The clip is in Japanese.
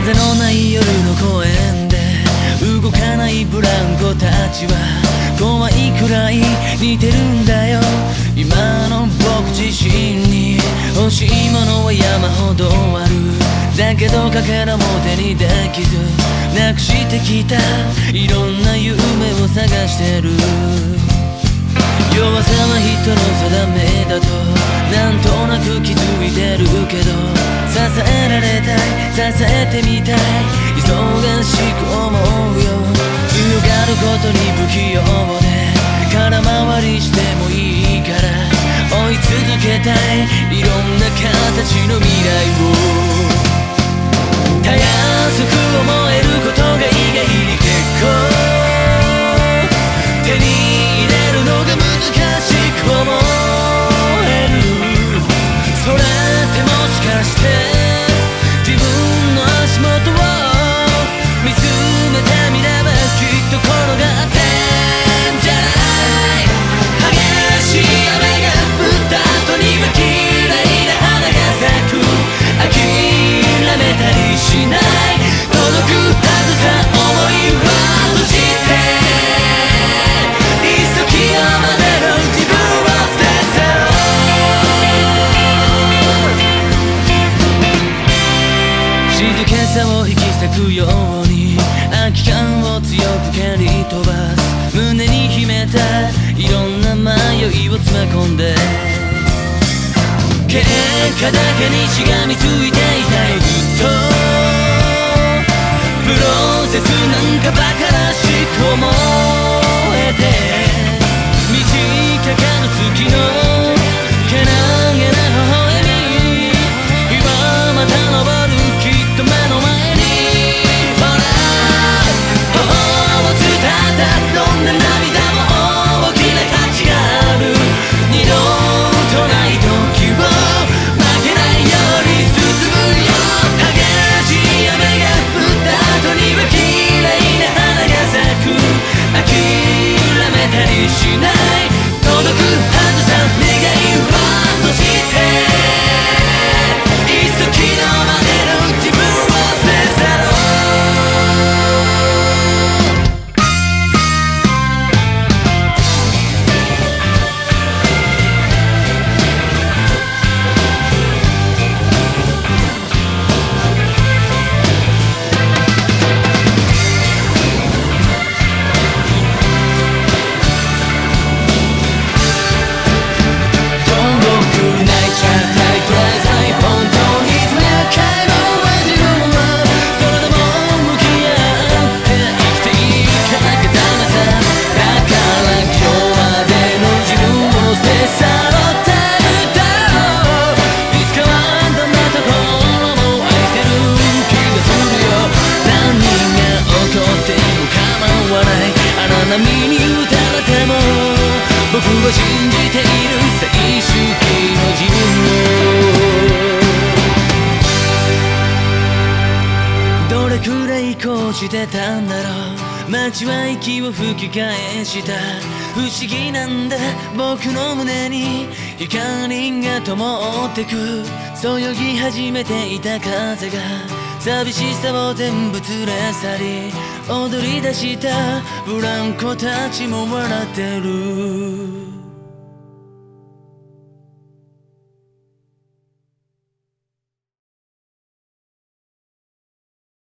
風のない夜の公園で動かないブランコたちは怖いくらい似てるんだよ。今の僕自身に欲しいものは山ほどある。だけどかけらも手にできず。なくしてきた。いろんな夢を探してる。弱さは人の定めだとなんとなく気づいてるけど。支えられたい支えてみたい。忙しく思うよ。強がることに不器用で。空回りしてもいいから追い続けたい。いろんな形の未来を。さを引き裂くように空き缶を強く蹴り飛ばす胸に秘めたいろんな迷いを詰め込んで結果だけにしがみついていたい。たれても僕は信じている最終形の自分を。どれくらいこうしてたんだろう。街は息を吹き返した。不思議なんだ。僕の胸に光が灯ってく。そよぎ始めていた風が。寂しさを全部連れ去り踊り出したブランコたちも笑ってる。